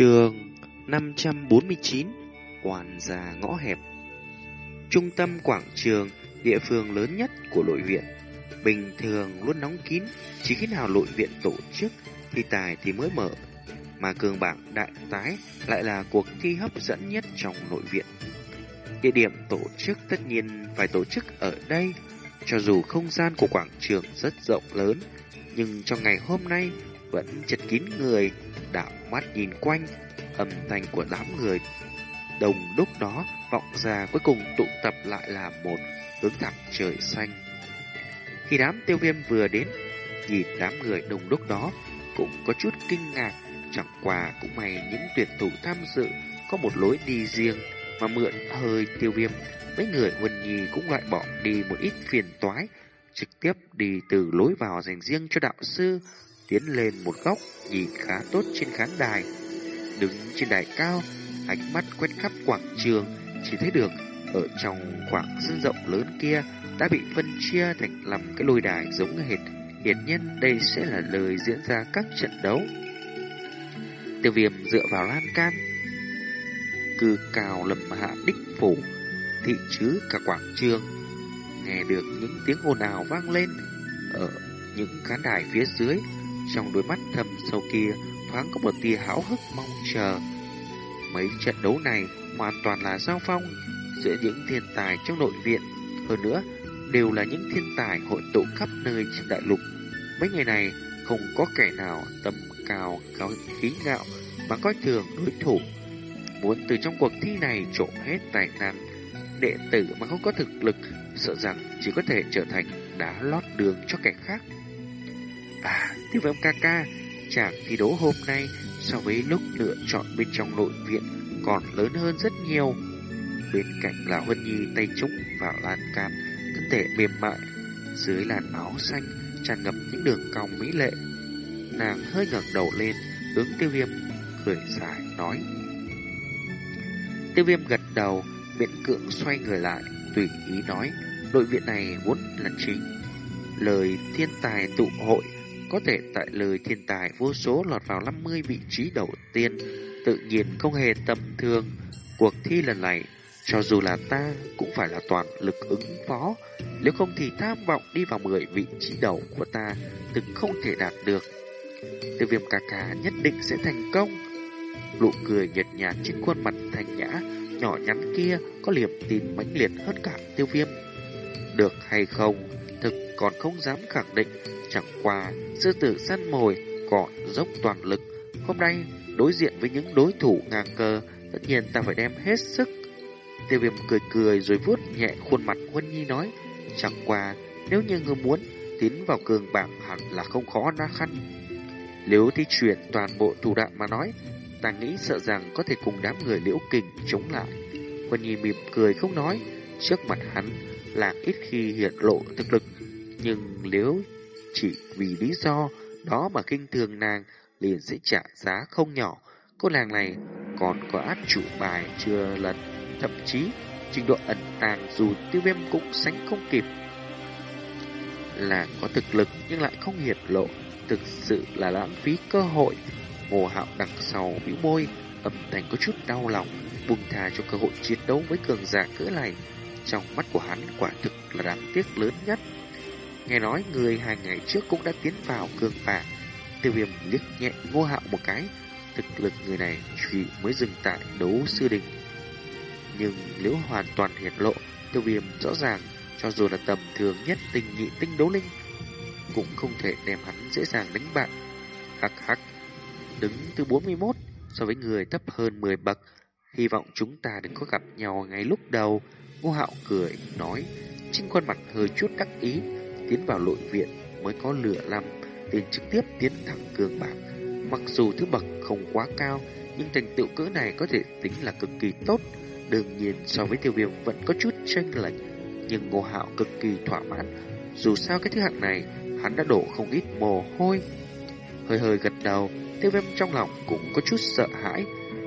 Trường 549 Quản gia ngõ hẹp. Trung tâm quảng trường, địa phương lớn nhất của nội viện. Bình thường luôn nóng kín Chỉ khi nào nội viện tổ chức thi tài thì mới mở. Mà cường bảng đại tái Lại là cuộc thi hấp dẫn nhất trong nội viện. Địa điểm tổ chức tất nhiên phải tổ chức ở đây. Cho dù không gian của quảng trường rất rộng lớn Nhưng trong ngày hôm nay vẫn chật kín người mắt nhìn quanh, âm thanh của đám người đồng đúc đó vọng ra cuối cùng tụ tập lại là một hướng thẳng trời xanh. Khi đám tiêu viêm vừa đến, nhìn đám người đồng đúc đó cũng có chút kinh ngạc, chẳng qua cũng may những tuyển thủ tham dự có một lối đi riêng mà mượn hơi tiêu viêm, mấy người huân nhi cũng loại bỏ đi một ít phiền toái, trực tiếp đi từ lối vào dành riêng cho đạo sư, tiến lên một góc nhìn khá tốt trên khán đài. Đứng trên đài cao, ánh mắt quét khắp quảng trường, chỉ thấy được ở trong khoảng sân rộng lớn kia đã bị phân chia thành làm cái lôi đài giống hệt. Hiển nhiên đây sẽ là lời diễn ra các trận đấu. Tiêu viêm dựa vào lan can, cư cào lầm hạ đích phủ, thị chứ cả quảng trường. Nghe được những tiếng ồn ào vang lên ở những khán đài phía dưới, trong đôi mắt thầm sâu kia thoáng có một tia hão hức mong chờ. Mấy trận đấu này hoàn toàn là giao phong giữa những thiên tài trong nội viện. Hơn nữa, đều là những thiên tài hội tụ khắp nơi trên đại lục. Mấy ngày này không có kẻ nào tầm cao cao khí ngạo mà coi thường đối thủ. Muốn từ trong cuộc thi này trộm hết tài năng, đệ tử mà không có thực lực sợ rằng chỉ có thể trở thành đá lót đường cho kẻ khác. À, tiêu viêm ca ca, chàng thi đấu hôm nay so với lúc lựa chọn bên trong nội viện còn lớn hơn rất nhiều. Bên cạnh là Huân Nhi tay trúng vào lan can, thân thể mềm mại, dưới làn áo xanh tràn ngập những đường cong mỹ lệ. Nàng hơi ngẩng đầu lên, hướng tiêu viêm, cười dài, nói. Tiêu viêm gật đầu, miễn cưỡng xoay người lại, tùy ý nói, đội viện này vốn là chính. Lời thiên tài tụ hội có thể tại lời thiên tài vô số lọt vào 50 vị trí đầu tiên, tự nhiên không hề tầm thường. Cuộc thi lần này, cho dù là ta cũng phải là toàn lực ứng phó, nếu không thì tham vọng đi vào 10 vị trí đầu của ta từng không thể đạt được. Tiêu viêm ca ca nhất định sẽ thành công. Nụ cười nhợt nhạt trên khuôn mặt thanh nhã, nhỏ nhắn kia có liềm tin mãnh liệt hơn cả tiêu viêm. Được hay không, còn không dám khẳng định, chẳng qua sư tử săn mồi còn dốc toàn lực. Hôm nay, đối diện với những đối thủ ngang cơ, tất nhiên ta phải đem hết sức. Tiêu viêm cười cười rồi vuốt nhẹ khuôn mặt Huân Nhi nói, chẳng qua, nếu như ngươi muốn tiến vào cường bảng hẳn là không khó na khăn. Nếu thi chuyển toàn bộ thủ đoạn mà nói, ta nghĩ sợ rằng có thể cùng đám người liễu kình chống lại. Huân Nhi mỉm cười không nói, trước mặt hắn là ít khi hiện lộ thực lực, nhưng nếu chỉ vì lý do đó mà kinh thường nàng liền sẽ trả giá không nhỏ. Cô nàng này còn có át chủ bài chưa lần, thậm chí trình độ ẩn tàng dù tiêu viêm cũng sánh không kịp. Là có thực lực nhưng lại không hiển lộ, thực sự là lãng phí cơ hội. Ngô hạo đằng sau bĩu môi, âm thanh có chút đau lòng, buông thà cho cơ hội chiến đấu với cường giả cỡ này. Trong mắt của hắn quả thực là đáng tiếc lớn nhất. Nghe nói người hai ngày trước cũng đã tiến vào cương bảng. Tiêu viêm liếc nhẹ ngô hạo một cái. Thực lực người này chỉ mới dừng tại đấu sư đình. Nhưng nếu hoàn toàn hiển lộ, tiêu viêm rõ ràng, cho dù là tầm thường nhất tình nhị tinh đấu linh, cũng không thể đem hắn dễ dàng đánh bại. Hắc hắc, đứng thứ 41 so với người thấp hơn 10 bậc. Hy vọng chúng ta đừng có gặp nhau ngay lúc đầu. Ngô hạo cười, nói, trên khuôn mặt hơi chút đắc ý, tiến vào nội viện mới có lửa lăm, liền trực tiếp tiến thẳng cường bạc. Mặc dù thứ bậc không quá cao, nhưng thành tựu cỡ này có thể tính là cực kỳ tốt. Đương nhiên so với tiêu viêm vẫn có chút tranh lệch, nhưng Ngô Hạo cực kỳ thỏa mãn. Dù sao cái thứ hạng này, hắn đã đổ không ít mồ hôi. Hơi hơi gật đầu, tiêu viêm trong lòng cũng có chút sợ hãi.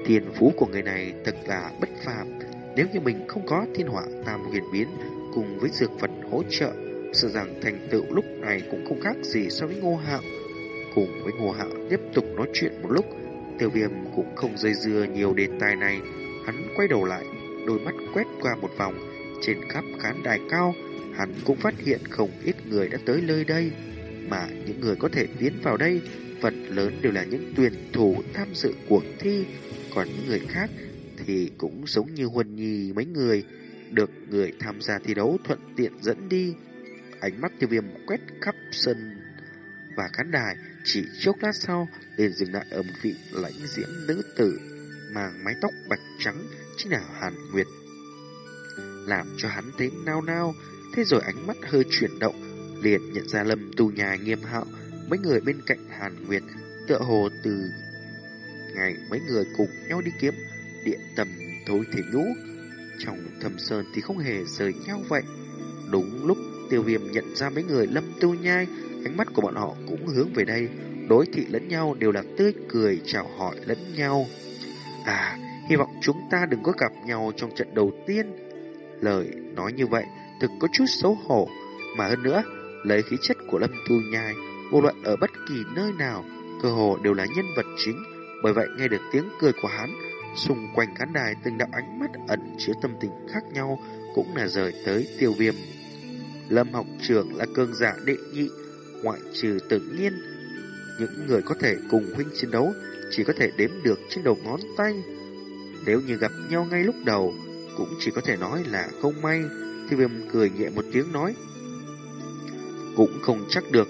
tiền phú của người này thật là bất phàm. Nếu như mình không có thiên họa tam huyền biến cùng với dược vật hỗ trợ, Sợ rằng thành tựu lúc này cũng không khác gì so với ngô hạo. Cùng với ngô hạo tiếp tục nói chuyện một lúc, Tiêu viêm cũng không dây dưa nhiều đề tài này. Hắn quay đầu lại Đôi mắt quét qua một vòng Trên khắp khán đài cao Hắn cũng phát hiện không ít người đã tới nơi đây. Mà những người có thể tiến vào đây Phần lớn đều là những tuyển thủ tham dự cuộc thi Còn những người khác Thì cũng giống như Huân Nhi mấy người Được người tham gia thi đấu thuận tiện dẫn đi. Ánh mắt tiêu viêm quét khắp sân và khán đài chỉ chốc lát sau liền dừng lại ở một vị lãnh diễm nữ tử mang mái tóc bạch trắng chính là Hàn Nguyệt. Làm cho hắn thấy nao nao, thế rồi ánh mắt hơi chuyển động, liền nhận ra lâm tu nhà nghiêm hạo, mấy người bên cạnh Hàn Nguyệt tựa hồ từ ngày mấy người cùng nhau đi kiếm địa tầm thối thể nhũ. Trong thâm sơn thì không hề rời nhau vậy. Đúng lúc tiêu viêm nhận ra mấy người lâm tu nhai Ánh mắt của bọn họ cũng hướng về đây, đối thị lẫn nhau đều là tươi cười chào hỏi lẫn nhau. À, hy vọng chúng ta đừng có gặp nhau trong trận đầu tiên. Lời nói như vậy thực có chút xấu hổ, mà hơn nữa, lấy khí chất của Lâm Tu Nhai, vô luận ở bất kỳ nơi nào, cơ hồ đều là nhân vật chính. Bởi vậy nghe được tiếng cười của hắn, xung quanh khán đài từng đạo ánh mắt ẩn chứa tâm tình khác nhau cũng là rời tới tiêu viêm. Lâm học trưởng là cường giả đệ nhị, ngoại trừ tự nhiên. Những người có thể cùng huynh chiến đấu chỉ có thể đếm được trên đầu ngón tay. Nếu như gặp nhau ngay lúc đầu, cũng chỉ có thể nói là không may. Thì viêm cười nhẹ một tiếng nói. Cũng không chắc được.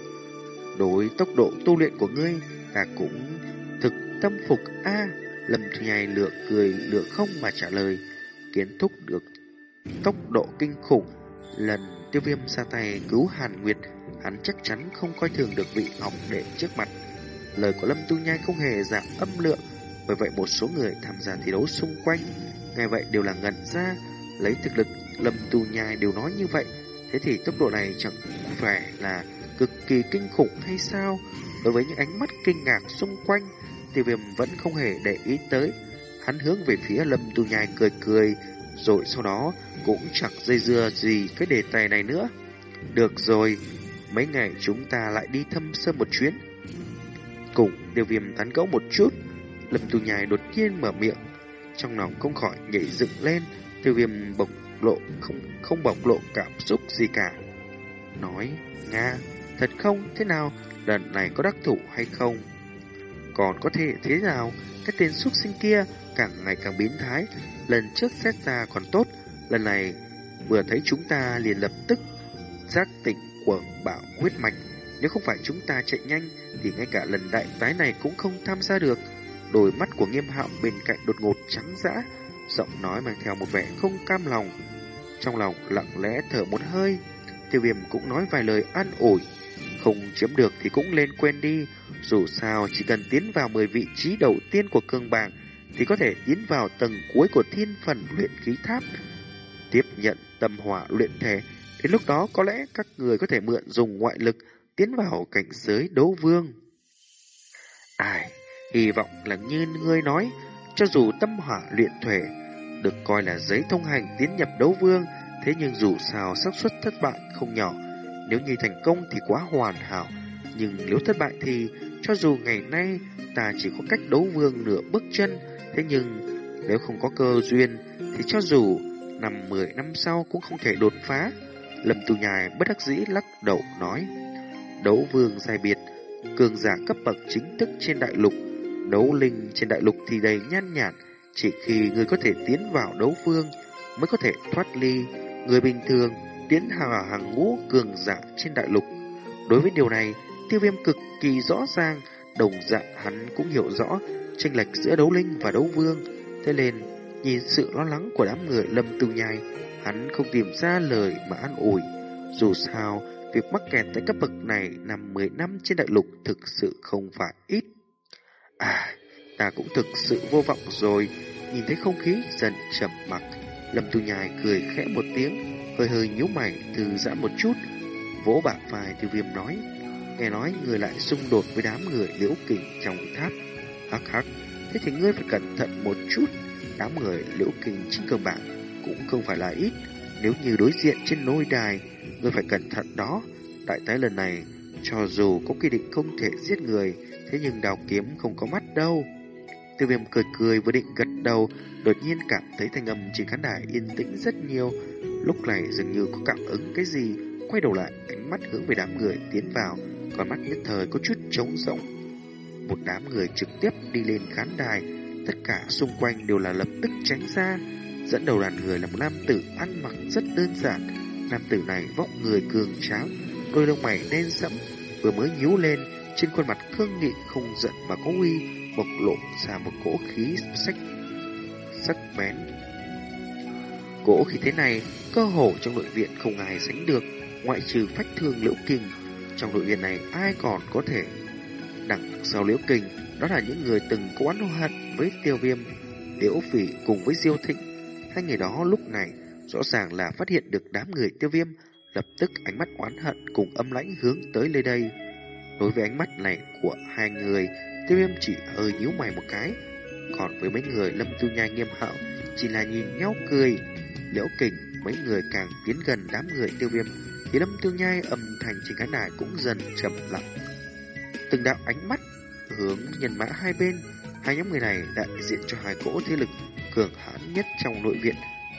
Đối tốc độ tu luyện của ngươi, ta cũng thực tâm phục a Lâm Thủy Nhai lựa cười lựa không mà trả lời. Kiến thúc được tốc độ kinh khủng. Lần tiêu viêm ra tay cứu Hàn Nguyệt hắn chắc chắn không coi thường được vị ngọc đệ trước mặt. Lời của Lâm Tu Nhai không hề giảm âm lượng, bởi vậy một số người tham gia thi đấu xung quanh, ngày vậy đều là ngẩn ra, lấy thực lực Lâm Tu Nhai đều nói như vậy, thế thì tốc độ này chẳng phải là cực kỳ kinh khủng hay sao? Đối với những ánh mắt kinh ngạc xung quanh, tiêu viêm vẫn không hề để ý tới. Hắn hướng về phía Lâm Tu Nhai cười cười, rồi sau đó cũng chẳng dây dưa gì cái đề tài này nữa. Được rồi, Mấy ngày chúng ta lại đi thăm sơn một chuyến. Cùng tiêu viêm tán gẫu một chút, Lâm Tu Nhai đột nhiên mở miệng. Trong lòng không khỏi nhảy dựng lên, tiêu viêm bộc lộ không không bộc lộ cảm xúc gì cả. Nói, Nga, thật không, thế nào, lần này có đắc thủ hay không? Còn có thể thế nào, cái tên xuất sinh kia càng ngày càng biến thái, lần trước xét ra còn tốt, lần này vừa thấy chúng ta liền lập tức giác tỉnh của bảo huyết mạch. Nếu không phải chúng ta chạy nhanh thì ngay cả lần đại tái này cũng không tham gia được. Đôi mắt của nghiêm hạo bên cạnh đột ngột trắng dã, giọng nói mang theo một vẻ không cam lòng. Trong lòng lặng lẽ thở một hơi, tiêu viêm cũng nói vài lời an ủi. Không chiếm được thì cũng lên quên đi, dù sao chỉ cần tiến vào 10 vị trí đầu tiên của cương bảng thì có thể tiến vào tầng cuối của thiên phần luyện khí tháp. Tiếp nhận tâm hỏa luyện thể Đến lúc đó có lẽ các người có thể mượn dùng ngoại lực tiến vào cảnh giới đấu vương. Ai, hy vọng là như ngươi nói, cho dù tâm hỏa luyện thể được coi là giấy thông hành tiến nhập đấu vương, thế nhưng dù sao xác suất thất bại không nhỏ. Nếu như thành công thì quá hoàn hảo, nhưng nếu thất bại thì cho dù ngày nay ta chỉ có cách đấu vương nửa bước chân, thế nhưng nếu không có cơ duyên thì cho dù năm mười năm sau cũng không thể đột phá. Lâm Tu Nhài bất đắc dĩ lắc đầu nói. Đấu vương sai biệt, cường giả cấp bậc chính thức trên đại lục. Đấu linh trên đại lục thì đầy nhan nhản, chỉ khi người có thể tiến vào đấu vương mới có thể thoát ly. Người bình thường tiến vào hàng ngũ cường giả trên đại lục. Đối với điều này, tiêu viêm cực kỳ rõ ràng, đồng dạng hắn cũng hiểu rõ chênh lệch giữa đấu linh và đấu vương. Thế nên, nhìn sự lo lắng của đám người lâm tu nhai, Hắn không tìm ra lời mà an ủi. Dù sao, việc mắc kẹt tại cấp bậc này nằm 10 năm trên đại lục thực sự không phải ít. À, ta cũng thực sự vô vọng rồi. Nhìn thấy không khí dần trầm mặc, Lâm Tu Nhai cười khẽ một tiếng, hơi hơi nhíu mày thư giãn một chút, vỗ bả vai Tiêu Viêm nói: "Nghe nói người lại xung đột với đám người Liễu Kình trong tháp." Hắc hắc, thế thì ngươi phải cẩn thận một chút, đám người Liễu Kình trên cơ bản cũng không phải là ít. Nếu như đối diện trên nôi đài, ngươi phải cẩn thận đó. Đại tái lần này, cho dù có quy định không thể giết người, thế nhưng đào kiếm không có mắt đâu. Tiêu viêm cười cười vừa định gật đầu, đột nhiên cảm thấy thanh âm trên khán đài yên tĩnh rất nhiều. Lúc này dường như có cảm ứng cái gì, quay đầu lại, ánh mắt hướng về đám người tiến vào, con mắt nhất thời có chút trống rỗng. Một đám người trực tiếp đi lên khán đài, tất cả xung quanh đều là lập tức tránh ra. Dẫn đầu đoàn người là một nam tử ăn mặc rất đơn giản. Nam tử này vóc người cường tráng, đôi lông mày đen sẫm, vừa mới nhíu lên, trên khuôn mặt cương nghị không giận mà có uy, bộc lộ ra một cỗ khí sắc sắc bén. Cỗ khí thế này, cơ hồ trong nội viện không ai sánh được, ngoại trừ phách thương liễu kinh. Trong đội viên này ai còn có thể đằng sau liễu kinh, đó là những người từng có oán hận với tiêu viêm, liễu phỉ cùng với diêu thịnh. Hai người đó lúc này rõ ràng là phát hiện được đám người tiêu viêm, lập tức ánh mắt oán hận cùng âm lãnh hướng tới nơi đây. Đối với ánh mắt này của hai người, tiêu viêm chỉ hơi nhíu mày một cái. Còn với mấy người lâm tu nhai nghiêm hạo, chỉ là nhìn nhau cười. Liễu kình, mấy người càng tiến gần đám người tiêu viêm, thì lâm tương nhai âm thanh trên khán đài cũng dần trầm lặng. Từng đạo ánh mắt hướng nhân mã hai bên, hai nhóm người này đại diện cho hai cỗ thế lực cường hãn nhất trong nội viện.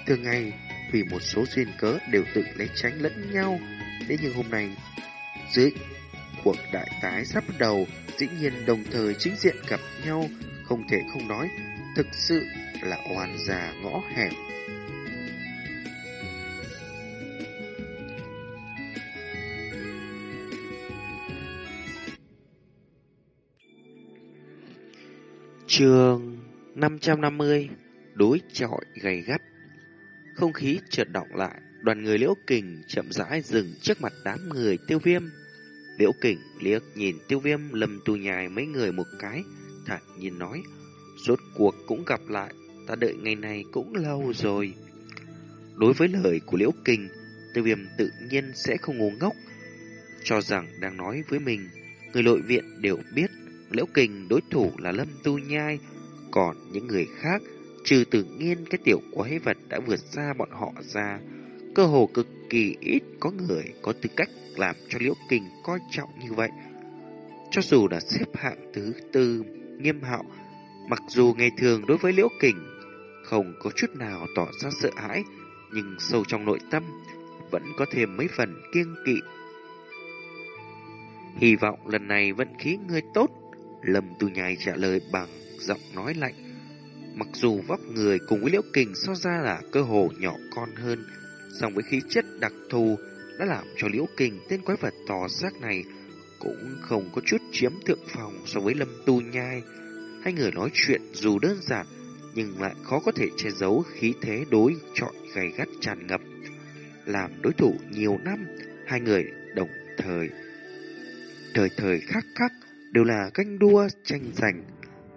Thường ngày, vì một số duyên cớ đều tự lấy tránh lẫn nhau. Thế nhưng hôm nay, dưới cuộc đại tái sắp bắt đầu, dĩ nhiên đồng thời chính diện gặp nhau, không thể không nói, thực sự là oan già ngõ hẹp Trường 550 Đối chọi gầy gắt. Không khí chợt động lại, Đoàn người liễu kình chậm rãi dừng trước mặt đám người tiêu viêm. Liễu kình liếc nhìn tiêu viêm lầm tù nhài mấy người một cái, Thản nhiên nói, Rốt cuộc cũng gặp lại, Ta đợi ngày này cũng lâu rồi. Đối với lời của liễu kình, Tiêu viêm tự nhiên sẽ không ngu ngốc, Cho rằng đang nói với mình, Người nội viện đều biết Liễu Kình đối thủ là Lâm Tu Nhai, còn những người khác, trừ tự nhiên cái tiểu quái vật đã vượt xa bọn họ ra, cơ hồ cực kỳ ít có người có tư cách làm cho Liễu Kình coi trọng như vậy. Cho dù là xếp hạng thứ tư nghiêm hạo, mặc dù ngày thường đối với Liễu Kình không có chút nào tỏ ra sợ hãi, nhưng sâu trong nội tâm vẫn có thêm mấy phần kiêng kỵ. Hy vọng lần này vận khí ngươi tốt, Lâm Tu Nhai trả lời bằng giọng nói lạnh. Mặc dù vóc người cùng với Liễu Kình so ra là cơ hồ nhỏ con hơn, song với khí chất đặc thù đã làm cho Liễu Kình tên quái vật to xác này cũng không có chút chiếm thượng phòng so với Lâm Tu Nhai. Hai người nói chuyện dù đơn giản nhưng lại khó có thể che giấu khí thế đối chọi gay gắt tràn ngập. Làm đối thủ nhiều năm, hai người đồng thời thời thời khắc khắc đều là canh đua tranh giành.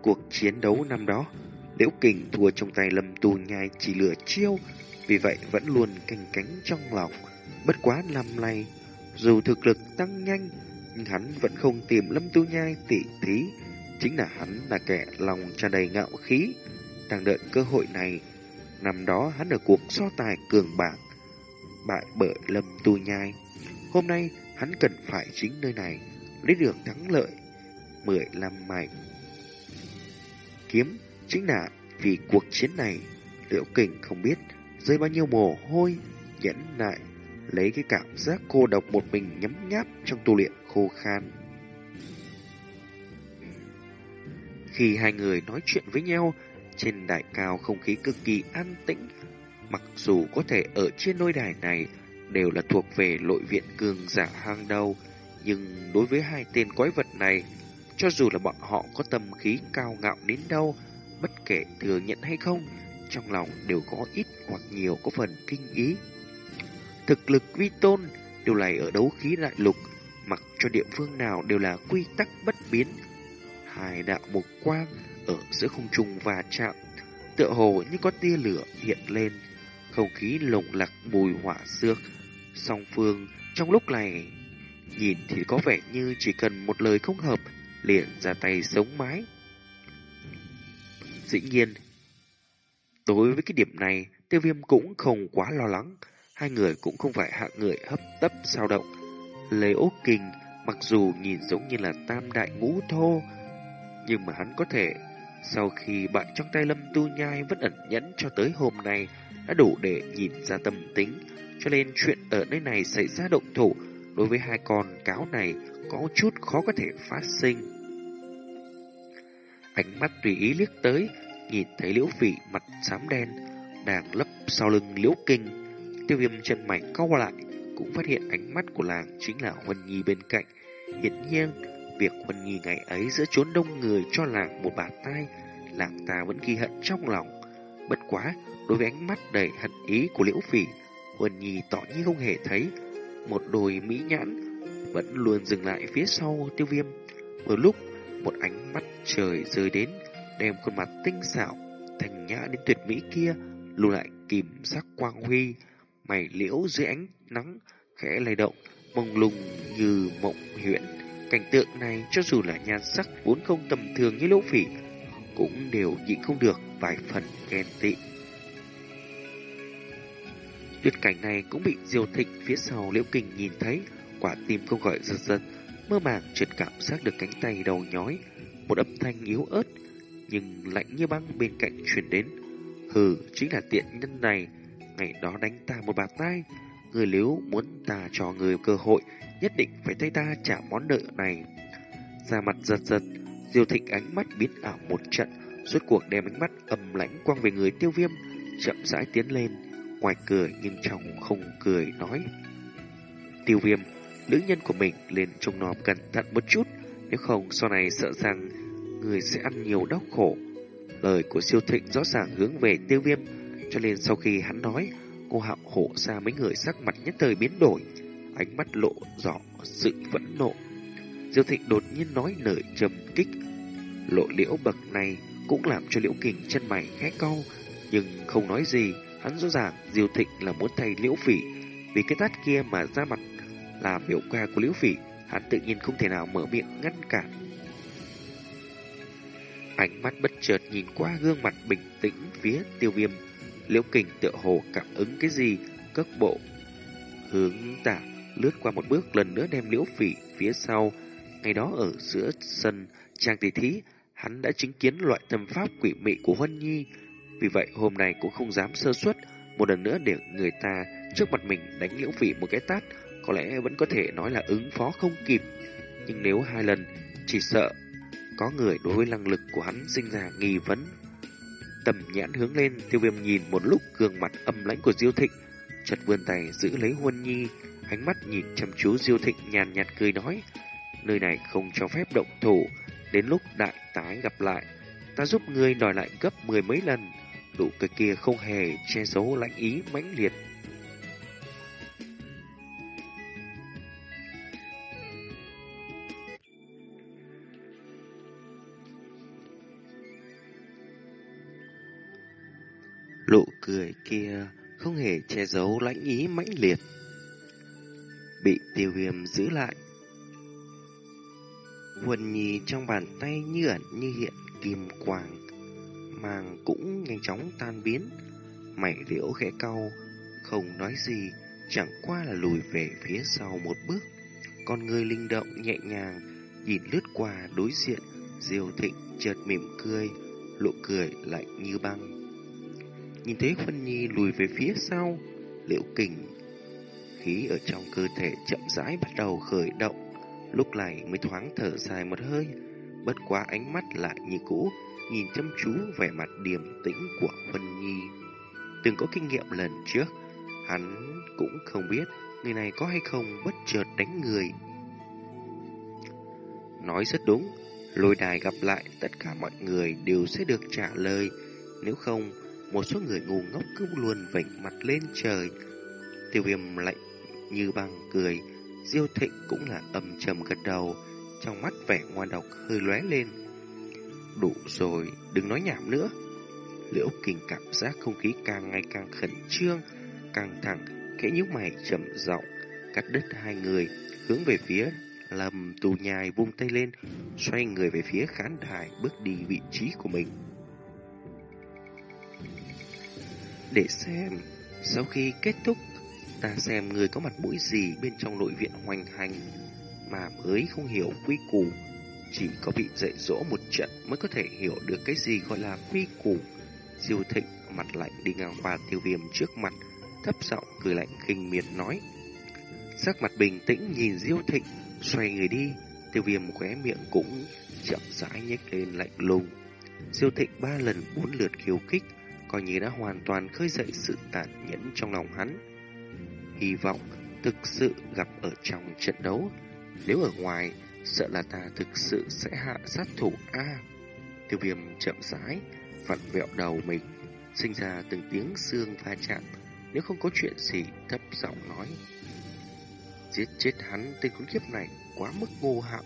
Cuộc chiến đấu năm đó, Liễu Kình thua trong tay Lâm Tu Nhai chỉ lửa chiêu, vì vậy vẫn luôn canh cánh trong lòng. Bất quá năm nay, dù thực lực tăng nhanh, nhưng hắn vẫn không tìm Lâm Tu Nhai tỉ thí. Chính là hắn là kẻ lòng tràn đầy ngạo khí, đang đợi cơ hội này. Năm đó hắn ở cuộc so tài cường bảng, bại bởi Lâm Tu Nhai. Hôm nay hắn cần phải chính nơi này lấy được thắng lợi 15 mảnh. Kiếm chính là vì cuộc chiến này, Liễu Kình không biết rơi bao nhiêu mồ hôi, nhẫn nại, lấy cái cảm giác cô độc một mình nhấm nháp trong tu luyện khô khan. Khi hai người nói chuyện với nhau, trên đại cao không khí cực kỳ an tĩnh. Mặc dù có thể ở trên nôi đài này đều là thuộc về nội viện cường giả hàng đầu, nhưng đối với hai tên quái vật này, cho dù là bọn họ có tâm khí cao ngạo đến đâu, bất kể thừa nhận hay không, trong lòng đều có ít hoặc nhiều có phần kinh ý. Thực lực vi tôn đều này ở đấu khí đại lục, mặc cho địa phương nào đều là quy tắc bất biến. Hai đạo mục quang ở giữa không trung và chạm, tựa hồ như có tia lửa hiện lên, không khí lồng lặc mùi hỏa xước. Song phương trong lúc này nhìn thì có vẻ như chỉ cần một lời không hợp liền ra tay sống mái. Dĩ nhiên, đối với cái điểm này, tiêu viêm cũng không quá lo lắng. Hai người cũng không phải hạng người hấp tấp sao động. Lê Úc Kinh mặc dù nhìn giống như là tam đại ngũ thô, nhưng mà hắn có thể Sau khi bại trong tay Lâm Tu Nhai vẫn ẩn nhẫn cho tới hôm nay đã đủ để nhìn ra tâm tính, cho nên chuyện ở nơi này xảy ra động thủ đối với hai con cáo này có chút khó có thể phát sinh. Ánh mắt tùy ý liếc tới, nhìn thấy liễu vị mặt xám đen, đang lấp sau lưng liễu kinh. Tiêu viêm chân mảnh cau lại, cũng phát hiện ánh mắt của làng chính là Huân Nhi bên cạnh. Hiển nhiên, việc Huân Nhi ngày ấy giữa chốn đông người cho làng một bàn tay, làng ta vẫn ghi hận trong lòng. Bất quá, đối với ánh mắt đầy hận ý của liễu phỉ, Huân Nhi tỏ như không hề thấy. Một đôi mỹ nhãn vẫn luôn dừng lại phía sau tiêu viêm. Một lúc, một ánh mắt trời rơi đến, đem khuôn mặt tinh xảo, thành nhã đến tuyệt mỹ kia, lưu lại kìm sắc quang huy, mày liễu dưới ánh nắng, khẽ lay động, mông lung như mộng huyễn. Cảnh tượng này cho dù là nhan sắc vốn không tầm thường như lỗ phỉ, cũng đều nhịn không được vài phần ghen tị. Tuyệt cảnh này cũng bị Diêu Thịnh phía sau Liễu Kình nhìn thấy, quả tim không gọi giật giật, mơ màng chợt cảm giác được cánh tay đầu nhói, một âm thanh yếu ớt nhưng lạnh như băng bên cạnh truyền đến. Hừ, chính là tiện nhân này, ngày đó đánh ta một bạt tay, người nếu muốn ta cho người cơ hội, nhất định phải thay ta trả món nợ này. Ra mặt giật giật, Diêu Thịnh ánh mắt biến ảo một trận, suốt cuộc đem ánh mắt âm lãnh quang về người tiêu viêm, chậm rãi tiến lên, ngoài cười nhưng trong không cười nói. Tiêu viêm, nữ nhân của mình lên trông nom cẩn thận một chút, nếu không sau này sợ rằng người sẽ ăn nhiều đau khổ. Lời của siêu thịnh rõ ràng hướng về tiêu viêm, cho nên sau khi hắn nói, cô hạo hổ ra mấy người sắc mặt nhất thời biến đổi, ánh mắt lộ rõ sự phẫn nộ. Diêu thịnh đột nhiên nói lời trầm kích, lộ liễu bậc này cũng làm cho liễu kình chân mày khẽ cau, nhưng không nói gì, hắn rõ ràng Diêu thịnh là muốn thay liễu phỉ, vì cái tát kia mà ra mặt là biểu ca của liễu phỉ, hắn tự nhiên không thể nào mở miệng ngăn cản. Ánh mắt bất chợt nhìn qua gương mặt bình tĩnh phía tiêu viêm. Liễu kình tựa hồ cảm ứng cái gì, cất bộ. Hướng tả lướt qua một bước lần nữa đem liễu phỉ phía sau. Ngày đó ở giữa sân trang tỷ thí, hắn đã chứng kiến loại tâm pháp quỷ mị của Huân Nhi. Vì vậy hôm nay cũng không dám sơ suất, một lần nữa để người ta trước mặt mình đánh liễu phỉ một cái tát, có lẽ vẫn có thể nói là ứng phó không kịp. Nhưng nếu hai lần, chỉ sợ có người đối với năng lực của hắn sinh ra nghi vấn. Tầm nhãn hướng lên, tiêu viêm nhìn một lúc gương mặt âm lãnh của Diêu Thịnh, chật vươn tay giữ lấy Huân Nhi, ánh mắt nhìn chăm chú Diêu Thịnh nhàn nhạt cười nói, nơi này không cho phép động thủ, đến lúc đại tái gặp lại, ta giúp ngươi đòi lại gấp mười mấy lần, đủ cái kia không hề che giấu lãnh ý mãnh liệt. Cười kia không hề che giấu lãnh ý mãnh liệt. Bị tiêu viêm giữ lại. Huân Nhi trong bàn tay như ẩn như hiện kim quang, màng cũng nhanh chóng tan biến. Mảy liễu khẽ cau, không nói gì, chẳng qua là lùi về phía sau một bước. Con người linh động nhẹ nhàng, nhìn lướt qua đối diện, diêu thịnh chợt mỉm cười, lộ cười lạnh như băng. Nhìn thấy Phân Nhi lùi về phía sau, liễu kình khí ở trong cơ thể chậm rãi bắt đầu khởi động, lúc này mới thoáng thở dài một hơi, bất quá ánh mắt lại như cũ, nhìn chăm chú vẻ mặt điềm tĩnh của Phân Nhi. Từng có kinh nghiệm lần trước, hắn cũng không biết người này có hay không bất chợt đánh người. Nói rất đúng, lôi đài gặp lại tất cả mọi người đều sẽ được trả lời, nếu không một số người ngu ngốc cứ luôn vểnh mặt lên trời. Tiêu viêm lạnh như băng cười, diêu thịnh cũng là âm trầm gật đầu, trong mắt vẻ ngoan độc hơi lóe lên. Đủ rồi, đừng nói nhảm nữa. Liễu kinh cảm giác không khí càng ngày càng khẩn trương, căng thẳng, khẽ nhíu mày trầm giọng cắt đứt hai người, hướng về phía lầm tù nhai vung tay lên, xoay người về phía khán đài bước đi vị trí của mình. Để xem. Sau khi kết thúc, ta xem người có mặt mũi gì bên trong nội viện hoành hành mà mới không hiểu quy củ. Chỉ có bị dạy dỗ một trận mới có thể hiểu được cái gì gọi là quy củ. Diêu thịnh mặt lạnh đi ngang qua tiêu viêm trước mặt, thấp giọng cười lạnh khinh miệt nói. Sắc mặt bình tĩnh nhìn Diêu thịnh, xoay người đi, tiêu viêm khóe miệng cũng chậm rãi nhếch lên lạnh lùng. Diêu thịnh ba lần bốn lượt khiêu khích, coi như đã hoàn toàn khơi dậy sự tàn nhẫn trong lòng hắn. Hy vọng thực sự gặp ở trong trận đấu, nếu ở ngoài, sợ là ta thực sự sẽ hạ sát thủ A. Tiêu viêm chậm rãi, vặn vẹo đầu mình, sinh ra từng tiếng xương va chạm. Nếu không có chuyện gì, thấp giọng nói. Giết chết hắn tên khốn kiếp này quá mức ngô hạo.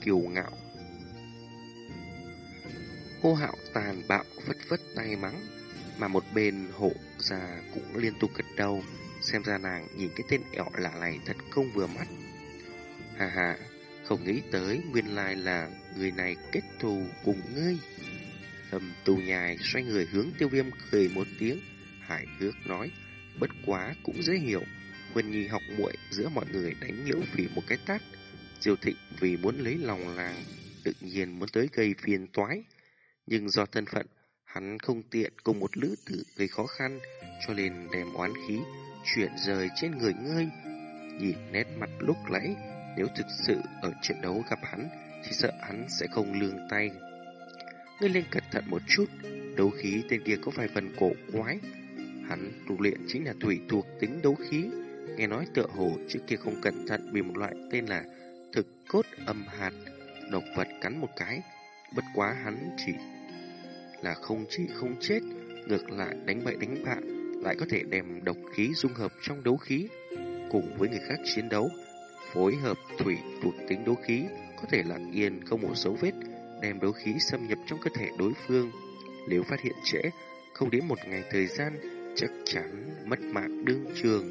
Kiều ngạo cô hạo tàn bạo vất vất tay mắng, mà một bên hộ già cũng liên tục gật đầu, xem ra nàng nhìn cái tên ẹo lạ này thật không vừa mắt. Hà hà, không nghĩ tới nguyên lai là người này kết thù cùng ngươi. Hầm tù nhài xoay người hướng tiêu viêm cười một tiếng, hải hước nói, bất quá cũng dễ hiểu. Huân Nhi học muội giữa mọi người đánh liễu phỉ một cái tát. Diêu Thịnh vì muốn lấy lòng làng, tự nhiên muốn tới gây phiền toái. Nhưng do thân phận, hắn không tiện cùng một lữ tử gây khó khăn, cho nên đem oán khí chuyển rời trên người ngươi. Nhìn nét mặt lúc nãy, nếu thực sự ở trận đấu gặp hắn, chỉ sợ hắn sẽ không lương tay. Ngươi nên cẩn thận một chút, đấu khí tên kia có vài phần cổ quái. Hắn tu luyện chính là thủy thuộc tính đấu khí. Nghe nói tựa hồ trước kia không cẩn thận bị một loại tên là thực cốt âm hạt, độc vật cắn một cái. Bất quá hắn chỉ là không chỉ không chết, ngược lại đánh bại đánh bại, lại có thể đem độc khí dung hợp trong đấu khí, cùng với người khác chiến đấu, phối hợp thủy thuộc tính đấu khí, có thể lặng yên không một dấu vết, đem đấu khí xâm nhập trong cơ thể đối phương. Nếu phát hiện trễ, không đến một ngày thời gian, chắc chắn mất mạng đương trường.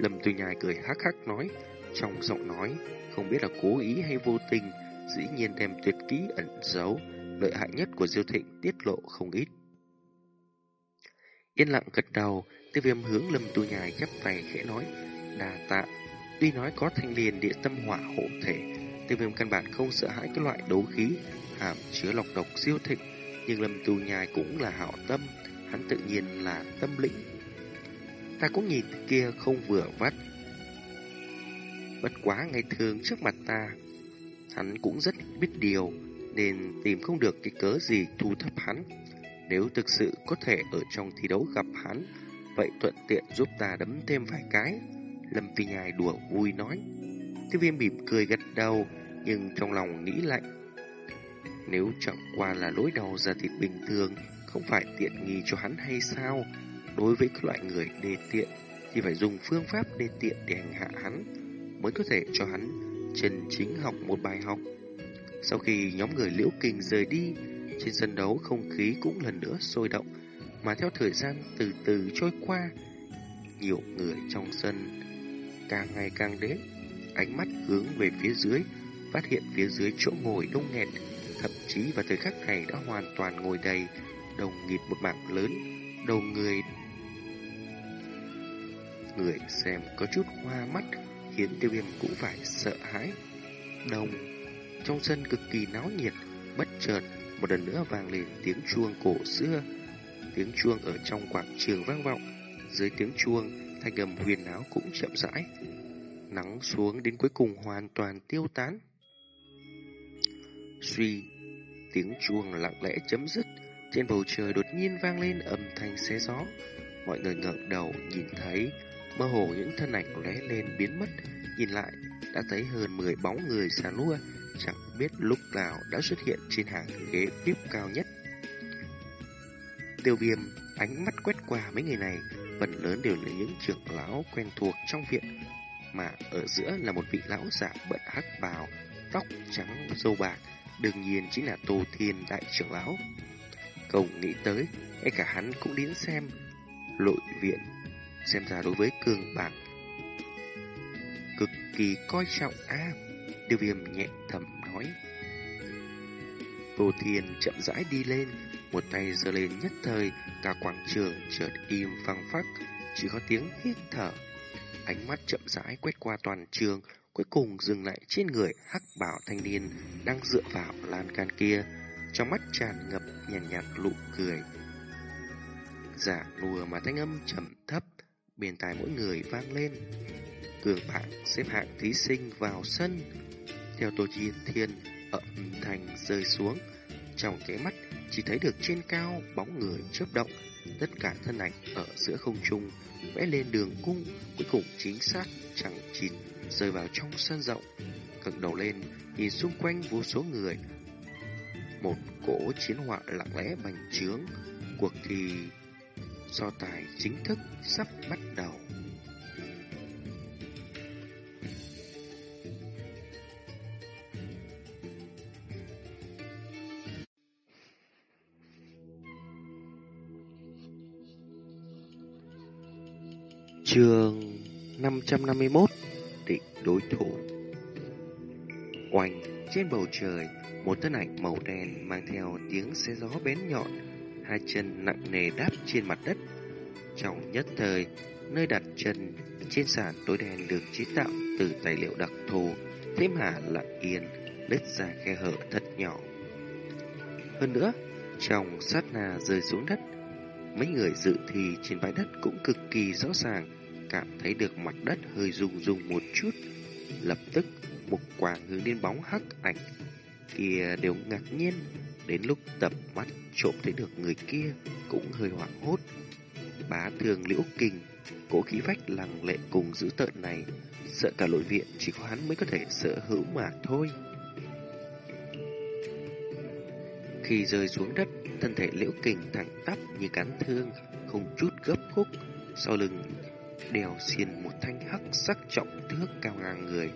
Lâm Tư Nhai cười hắc hắc nói, trong giọng nói, không biết là cố ý hay vô tình, dĩ nhiên đem tuyệt ký ẩn giấu, lợi hại nhất của Diêu Thịnh tiết lộ không ít. Yên lặng gật đầu, tiêu viêm hướng Lâm Tu Nhai chắp tay khẽ nói, đà tạ. Tuy nói có thanh liền địa tâm hỏa hộ thể, tiêu viêm căn bản không sợ hãi cái loại đấu khí, hàm chứa lọc độc siêu thịnh, nhưng Lâm Tu Nhai cũng là hảo tâm, hắn tự nhiên là tâm lĩnh. Ta cũng nhìn kia không vừa vắt. Bất quá ngày thường trước mặt ta, hắn cũng rất biết điều, nên tìm không được cái cớ gì thu thập hắn. Nếu thực sự có thể ở trong thi đấu gặp hắn, vậy thuận tiện giúp ta đấm thêm vài cái. Lâm Phi Nhai đùa vui nói. Tiêu viêm mỉm cười gật đầu, nhưng trong lòng nghĩ lạnh. Nếu chẳng qua là lối đầu ra thịt bình thường, không phải tiện nghi cho hắn hay sao? Đối với các loại người đề tiện, thì phải dùng phương pháp đề tiện để hành hạ hắn, mới có thể cho hắn chân chính học một bài học. Sau khi nhóm người liễu kình rời đi, trên sân đấu không khí cũng lần nữa sôi động, mà theo thời gian từ từ trôi qua, nhiều người trong sân càng ngày càng đến, ánh mắt hướng về phía dưới, phát hiện phía dưới chỗ ngồi đông nghẹt, thậm chí vào thời khắc này đã hoàn toàn ngồi đầy, đồng nghịt một mảng lớn, đầu người người xem có chút hoa mắt, khiến tiêu viêm cũng phải sợ hãi. Đông, trong sân cực kỳ náo nhiệt, bất chợt một lần nữa vang lên tiếng chuông cổ xưa. Tiếng chuông ở trong quảng trường vang vọng, dưới tiếng chuông, thanh âm huyền áo cũng chậm rãi. Nắng xuống đến cuối cùng hoàn toàn tiêu tán. Suy, tiếng chuông lặng lẽ chấm dứt, trên bầu trời đột nhiên vang lên âm thanh xé gió. Mọi người ngẩng đầu nhìn thấy, mơ hồ những thân ảnh lóe lên biến mất, nhìn lại đã thấy hơn 10 bóng người xà lua chẳng biết lúc nào đã xuất hiện trên hàng ghế VIP cao nhất. Tiêu viêm ánh mắt quét qua mấy người này, phần lớn đều là những trưởng lão quen thuộc trong viện, mà ở giữa là một vị lão giả bận hắc bào, tóc trắng râu bạc, đương nhiên chính là Tô Thiên đại trưởng lão. Không nghĩ tới, ngay cả hắn cũng đến xem lội viện, xem ra đối với cường bạc cực kỳ coi trọng a. Tiêu viêm nhẹ thầm nói. Tô Thiên chậm rãi đi lên, một tay giơ lên nhất thời, cả quảng trường chợt im phăng phắc, chỉ có tiếng hít thở. Ánh mắt chậm rãi quét qua toàn trường, cuối cùng dừng lại trên người hắc bảo thanh niên đang dựa vào lan can kia, trong mắt tràn ngập nhàn nhạt, nhạt nụ cười. Giả lùa mà thanh âm trầm thấp, bên tai mỗi người vang lên. Cường bảng xếp hạng thí sinh vào sân. Theo Tô Chi Thiên, âm thanh rơi xuống. Trong cái mắt chỉ thấy được trên cao bóng người chớp động, tất cả thân ảnh ở giữa không trung vẽ lên đường cung, cuối cùng chính xác chẳng chịt rơi vào trong sân rộng. ngẩng đầu lên, nhìn xung quanh vô số người. Một cỗ chiến họa lặng lẽ bành trướng, cuộc thi so tài chính thức sắp bắt đầu. Trường 551 Định đối thủ. Oanh, trên bầu trời, Một thân ảnh màu đen mang theo tiếng xe gió bén nhọn, Hai chân nặng nề đáp trên mặt đất. Trong nhất thời, Nơi đặt chân, trên sàn tối đen được chế tạo từ tài liệu đặc thù Thêm hà lặng yên, Lết ra khe hở thật nhỏ. Hơn nữa, Trong sát na rơi xuống đất, Mấy người dự thi trên bãi đất cũng cực kỳ rõ ràng cảm thấy được mặt đất hơi rung rung một chút. Lập tức, một quang hướng đến bóng hắc ảnh kia đều ngạc nhiên. Đến lúc tập mắt trộm thấy được người kia cũng hơi hoảng hốt. Bá thường liễu kinh, cố khí phách lằng lệ cùng giữ tợn này, sợ cả nội viện chỉ có hắn mới có thể sở hữu mà thôi. Khi rơi xuống đất, thân thể liễu kình thẳng tắp như cán thương, không chút gấp khúc, sau lưng đèo xiên một thanh hắc sắc trọng thước cao ngang người,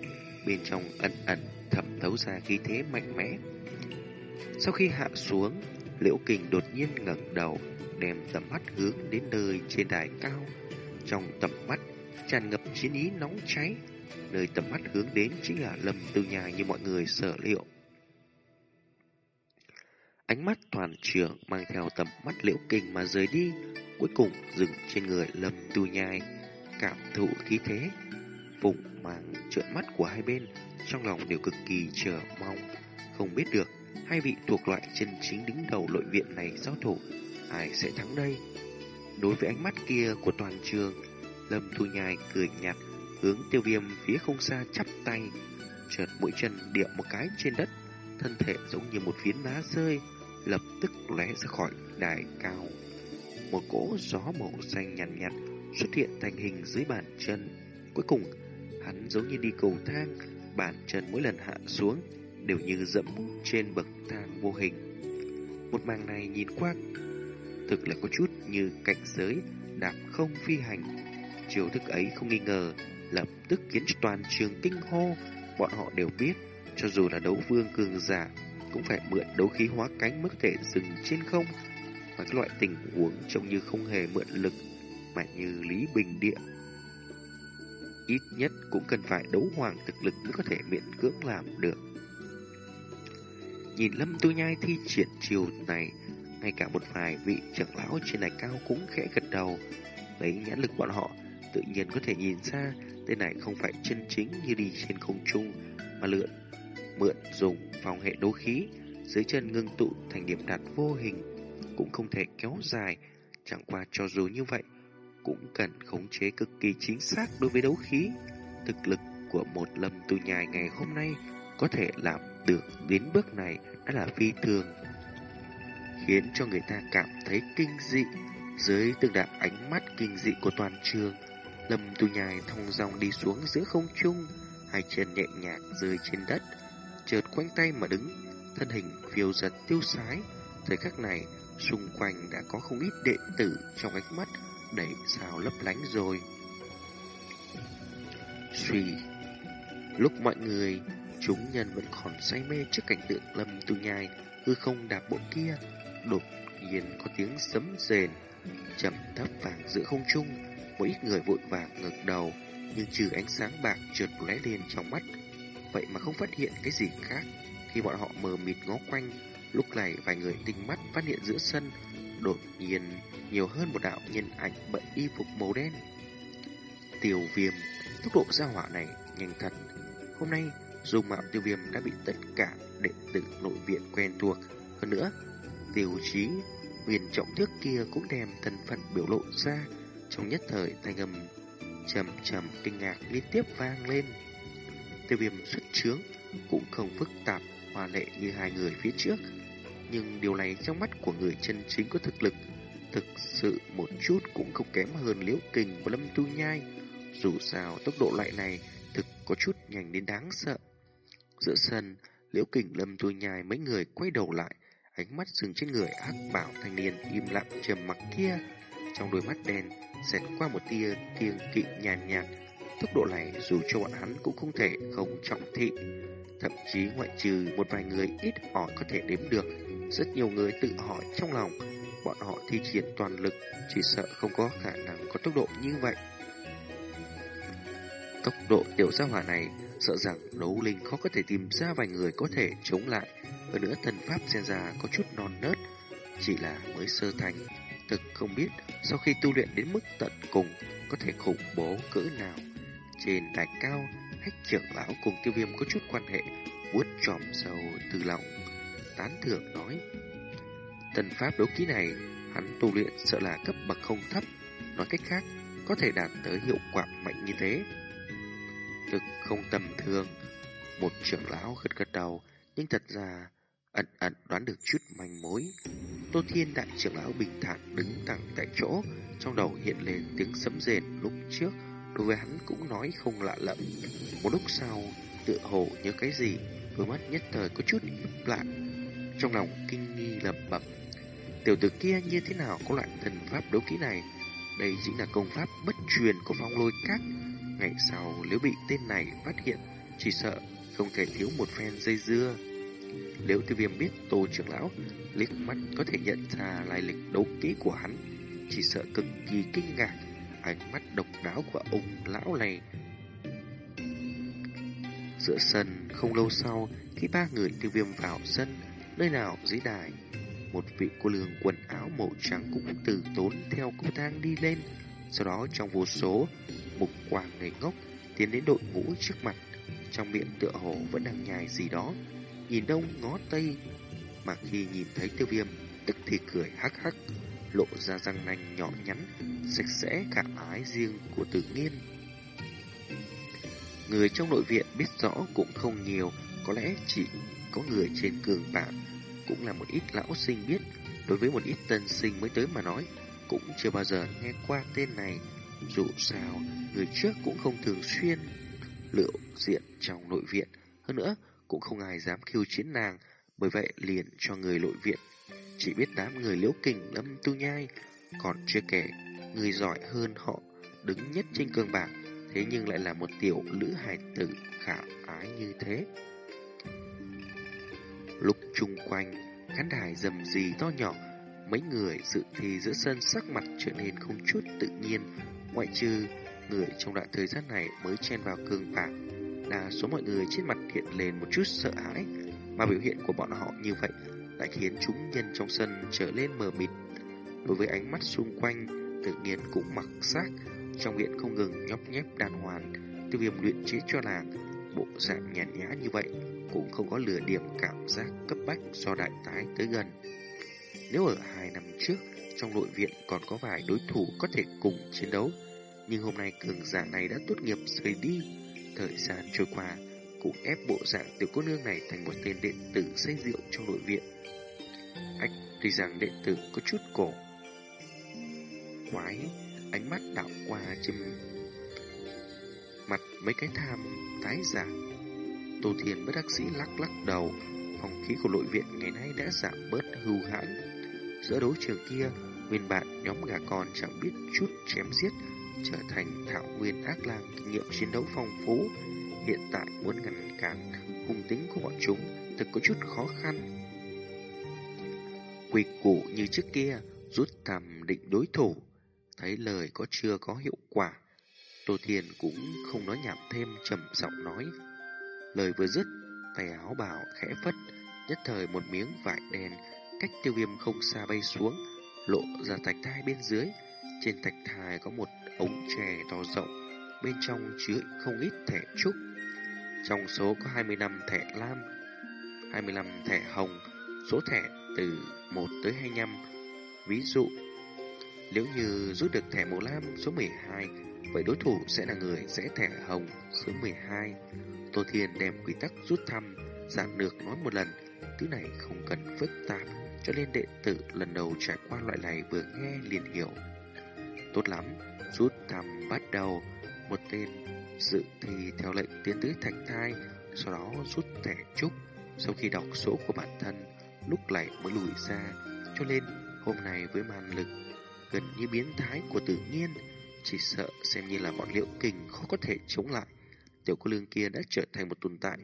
bên trong ẩn ẩn thẩm thấu ra khí thế mạnh mẽ. Sau khi hạ xuống, Liễu Kình đột nhiên ngẩng đầu, đem tầm mắt hướng đến nơi trên đài cao. Trong tầm mắt tràn ngập chiến ý nóng cháy, nơi tầm mắt hướng đến chính là Lâm Tư Nhà như mọi người sở liệu. Ánh mắt toàn trường mang theo tầm mắt Liễu Kình mà rời đi, cuối cùng dừng trên người Lâm Tu Nhai cảm thụ khí thế. Phụng màng trợn mắt của hai bên, trong lòng đều cực kỳ chờ mong. Không biết được, hai vị thuộc loại chân chính đứng đầu nội viện này giao thủ, ai sẽ thắng đây? Đối với ánh mắt kia của toàn trường, Lâm Thu Nhai cười nhạt, hướng tiêu viêm phía không xa chắp tay, chợt mũi chân địa một cái trên đất, thân thể giống như một phiến lá rơi, lập tức lóe ra khỏi đài cao. Một cỗ gió màu xanh nhàn nhạt, nhạt xuất hiện thành hình dưới bàn chân. Cuối cùng, hắn giống như đi cầu thang, bàn chân mỗi lần hạ xuống đều như dẫm trên bậc thang vô hình. Một màn này nhìn qua thực là có chút như cảnh giới đạp không phi hành. Chiều thức ấy không nghi ngờ, lập tức khiến toàn trường kinh hô. Bọn họ đều biết, cho dù là đấu vương cường giả, cũng phải mượn đấu khí hóa cánh mới thể dừng trên không. Và cái loại tình huống trông như không hề mượn lực mà như Lý Bình Địa. Ít nhất cũng cần phải đấu hoàng thực lực mới có thể miễn cưỡng làm được. Nhìn Lâm Tu Nhai thi triển chiều này, ngay cả một vài vị trưởng lão trên đài cao cũng khẽ gật đầu. Lấy nhãn lực bọn họ, tự nhiên có thể nhìn ra tên này không phải chân chính như đi trên không trung, mà lượn, mượn dùng phòng hệ đấu khí, dưới chân ngưng tụ thành điểm đạt vô hình, cũng không thể kéo dài. Chẳng qua cho dù như vậy, cũng cần khống chế cực kỳ chính xác đối với đấu khí. Thực lực của một lâm tu nhai ngày hôm nay có thể làm được đến bước này đã là phi thường, khiến cho người ta cảm thấy kinh dị. Dưới từng đạo ánh mắt kinh dị của toàn trường, lâm tu nhai thông dòng đi xuống giữa không trung, hai chân nhẹ nhàng rơi trên đất, chợt quanh tay mà đứng, thân hình phiêu giật tiêu sái. Thời khắc này, xung quanh đã có không ít đệ tử trong ánh mắt đẩy sao lấp lánh rồi. Suy, lúc mọi người, chúng nhân vẫn còn say mê trước cảnh tượng lâm tu nhai, hư không đạp bộ kia, đột nhiên có tiếng sấm rền, chậm thấp vàng giữa không trung, một ít người vội vàng ngẩng đầu, nhưng trừ ánh sáng bạc trượt lóe lên trong mắt, vậy mà không phát hiện cái gì khác. Khi bọn họ mờ mịt ngó quanh, lúc này vài người tinh mắt phát hiện giữa sân đột nhiên nhiều hơn một đạo nhân ảnh bận y phục màu đen. Tiêu viêm, tốc độ gia hỏa này nhanh thật. Hôm nay, dùng mạo tiêu viêm đã bị tất cả đệ tử nội viện quen thuộc. Hơn nữa, tiêu chí huyền trọng thước kia cũng đem thân phận biểu lộ ra. Trong nhất thời, thanh âm trầm trầm kinh ngạc liên tiếp vang lên. Tiêu viêm xuất trướng cũng không phức tạp, hòa lệ như hai người phía trước. Nhưng điều này trong mắt của người chân chính có thực lực, thực sự một chút cũng không kém hơn liễu kình và lâm tu nhai. Dù sao tốc độ lại này thực có chút nhanh đến đáng sợ. Giữa sân, liễu kình lâm tu nhai mấy người quay đầu lại, ánh mắt dừng trên người ác bảo thanh niên im lặng trầm mặc kia. Trong đôi mắt đen, xẹt qua một tia kiêng kỵ nhàn nhạt, nhạt. Tốc độ này dù cho bọn hắn cũng không thể không trọng thị. Thậm chí ngoại trừ một vài người ít ỏi có thể đếm được, rất nhiều người tự hỏi trong lòng, bọn họ thi triển toàn lực, chỉ sợ không có khả năng có tốc độ như vậy. Tốc độ tiểu gia hỏa này sợ rằng đấu linh khó có thể tìm ra vài người có thể chống lại. Hơn nữa thần pháp xem ra có chút non nớt, chỉ là mới sơ thành. Thực không biết sau khi tu luyện đến mức tận cùng có thể khủng bố cỡ nào. Trên đài cao, hách trưởng lão cùng tiêu viêm có chút quan hệ, vuốt tròm sâu từ lòng. Tán thưởng nói, thần pháp đấu ký này, hắn tu luyện sợ là cấp bậc không thấp. Nói cách khác, có thể đạt tới hiệu quả mạnh như thế thực không tầm thường. Một trưởng lão gật gật đầu, nhưng thật ra ẩn ẩn đoán được chút manh mối. Tô Thiên đại trưởng lão bình thản đứng thẳng tại chỗ, trong đầu hiện lên tiếng sấm rền lúc trước, đối với hắn cũng nói không lạ lẫm. Một lúc sau, tựa hồ nhớ cái gì, đôi mắt nhất thời có chút hiếp lại. Trong lòng kinh nghi lẩm bẩm, tiểu tử kia như thế nào có loại thần pháp đấu kỹ này? Đây chính là công pháp bất truyền của phong lôi các Ngày sau nếu bị tên này phát hiện, chỉ sợ không thể thiếu một phen dây dưa. Nếu tiêu viêm biết tô trưởng lão liếc mắt có thể nhận ra lai lịch đấu kỹ của hắn, chỉ sợ cực kỳ kinh ngạc ánh mắt độc đáo của ông lão này. Giữa sân không lâu sau, khi ba người tiêu viêm vào sân, nơi nào dưới đài, một vị cô lương quần áo màu trắng cũng từ tốn theo cầu thang đi lên. Sau đó trong vô số mục quang ngây ngốc tiến đến đội ngũ trước mặt, trong miệng tựa hồ vẫn đang nhai gì đó, nhìn đông ngó tây, mà khi nhìn thấy tiêu viêm, tức thì cười hắc hắc, lộ ra răng nanh nhỏ nhắn, sạch sẽ cả ái riêng của tự nhiên. Người trong nội viện biết rõ cũng không nhiều, có lẽ chỉ có người trên cường bảng, cũng là một ít lão sinh biết, đối với một ít tân sinh mới tới mà nói, cũng chưa bao giờ nghe qua tên này. Dù sao, người trước cũng không thường xuyên liệu diện trong nội viện. Hơn nữa, cũng không ai dám khiêu chiến nàng, bởi vậy liền cho người nội viện. Chỉ biết đám người liễu kình lâm tu nhai, còn chưa kể, người giỏi hơn họ, đứng nhất trên cương bảng, thế nhưng lại là một tiểu lữ hài tử khả ái như thế. Lúc chung quanh, khán đài rầm rì to nhỏ, mấy người dự thi giữa sân sắc mặt trở nên không chút tự nhiên, ngoại trừ người trong đoạn thời gian này mới chen vào cường bạc Đa số mọi người trên mặt hiện lên một chút sợ hãi, mà biểu hiện của bọn họ như vậy lại khiến chúng nhân trong sân trở lên mờ mịt. Đối với ánh mắt xung quanh, tự nhiên cũng mặc xác, trong viện không ngừng nhóc nhép đàn hoàn, tiêu viêm luyện chế cho làng bộ dạng nhàn nhã như vậy cũng không có lừa điểm cảm giác cấp bách do đại tái tới gần. Nếu ở hai năm trước, trong nội viện còn có vài đối thủ có thể cùng chiến đấu, nhưng hôm nay cường giả này đã tốt nghiệp rời đi. Thời gian trôi qua, cũng ép bộ dạng tiểu cô nương này thành một tên đệ tử say rượu trong nội viện. Ách, tuy rằng đệ tử có chút cổ. Quái, ánh mắt đảo qua châm mặt mấy cái tham tái giả. Tô Thiền bất đắc sĩ lắc lắc đầu, phòng khí của nội viện ngày nay đã giảm bớt hưu hãn. Giữa đấu trường kia, nguyên bạn nhóm gà con chẳng biết chút chém giết, trở thành thảo nguyên ác lang kinh nghiệm chiến đấu phong phú. Hiện tại muốn ngăn cản hung tính của bọn chúng thực có chút khó khăn. Quỳ củ như trước kia, rút tầm định đối thủ. Thấy lời có chưa có hiệu quả, Tô Thiên cũng không nói nhảm thêm trầm giọng nói. Lời vừa dứt, tay áo bảo khẽ phất, nhất thời một miếng vải đen cách tiêu viêm không xa bay xuống, lộ ra thạch thai bên dưới. Trên thạch thai có một ống chè to rộng, bên trong chứa không ít thẻ trúc. Trong số có 25 thẻ lam, 25 thẻ hồng, số thẻ từ 1 tới 25. Ví dụ, nếu như rút được thẻ màu lam số 12, vậy đối thủ sẽ là người sẽ thẻ hồng số 12. Tô Thiên đem quy tắc rút thăm, giản lược nói một lần, thứ này không cần phức tạp, cho nên đệ tử lần đầu trải qua loại này vừa nghe liền hiểu. Tốt lắm, rút thăm bắt đầu, một tên dự thì theo lệnh tiến tới thạch thai, sau đó rút thẻ trúc. Sau khi đọc số của bản thân, lúc này mới lùi ra, cho nên hôm nay với màn lực gần như biến thái của tự nhiên, chỉ sợ xem như là bọn liễu kình khó có thể chống lại. Tiểu cô lương kia đã trở thành một tồn tại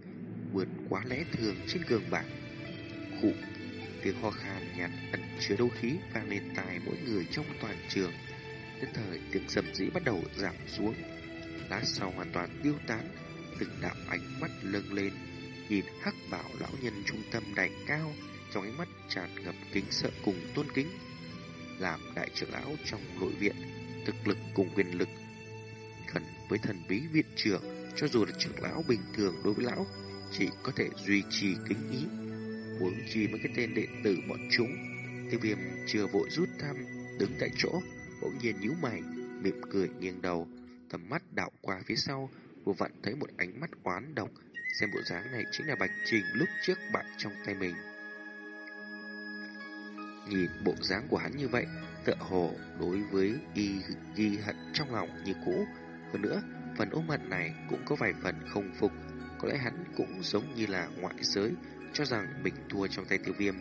vượt quá lẽ thường trên gương bảng. Khụ, tiếng ho khan nhạt ẩn chứa đấu khí vang lên tai mỗi người trong toàn trường. Đến thời tiếng sầm dĩ bắt đầu giảm xuống, lát sau hoàn toàn tiêu tán, từng đạo ánh mắt lâng lên, nhìn hắc bảo lão nhân trung tâm đài cao, trong ánh mắt tràn ngập kính sợ cùng tôn kính. Làm đại trưởng lão trong nội viện, thực lực cùng quyền lực gần với thần bí viện trưởng, cho dù là trưởng lão bình thường đối với lão, chỉ có thể duy trì kính ý. Muốn chi mấy cái tên đệ tử bọn chúng, tiêu viêm chưa vội rút thăm, đứng tại chỗ, bỗng nhiên nhíu mày, mỉm cười nghiêng đầu, tầm mắt đạo qua phía sau, vừa vặn thấy một ánh mắt oán độc, xem bộ dáng này chính là Bạch Trình lúc trước bại trong tay mình. Nhìn bộ dáng của hắn như vậy, tựa hồ đối với y ghi hận trong lòng như cũ. Hơn nữa, phần ôm hận này cũng có vài phần không phục. Có lẽ hắn cũng giống như là ngoại giới, cho rằng mình thua trong tay tiêu viêm,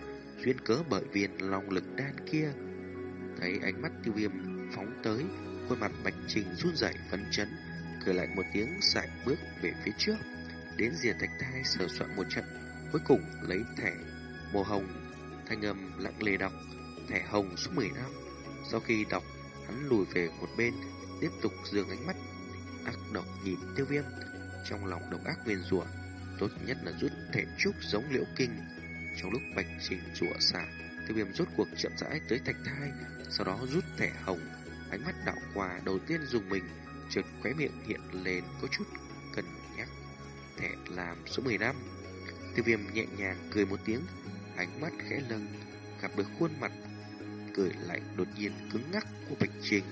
duyên cớ bởi viên long lực đan kia. Thấy ánh mắt tiêu viêm phóng tới, khuôn mặt bạch trình run rẩy phấn chấn, cười lại một tiếng sải bước về phía trước. Đến rìa thạch thai sờ soạn một trận, cuối cùng lấy thẻ màu hồng thanh âm lặng lề đọc thẻ hồng số 15. Sau khi đọc, hắn lùi về một bên, tiếp tục dường ánh mắt ác độc nhìn tiêu viêm. Trong lòng độc ác nguyên rủa tốt nhất là rút thẻ trúc giống liễu kinh. Trong lúc bạch trình rủa xả, tiêu viêm rút cuộc chậm rãi tới thạch thai, sau đó rút thẻ hồng. Ánh mắt đảo qua đầu tiên dùng mình, trượt khóe miệng hiện lên có chút cần nhắc. Thẻ làm số 15. Tiêu viêm nhẹ nhàng cười một tiếng, ánh mắt khẽ lưng gặp được khuôn mặt cười lạnh đột nhiên cứng ngắc của Bạch Trình.